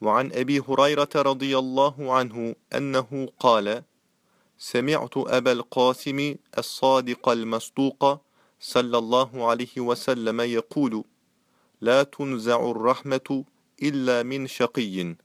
وعن أبي هريرة رضي الله عنه أنه قال سمعت أبا القاسم الصادق المصدوق صلى الله عليه وسلم يقول لا تنزع الرحمة إلا من شقي